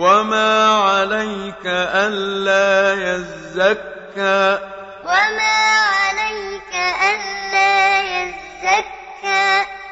وما عليك ألا يزكى وما عليك ألا يزكى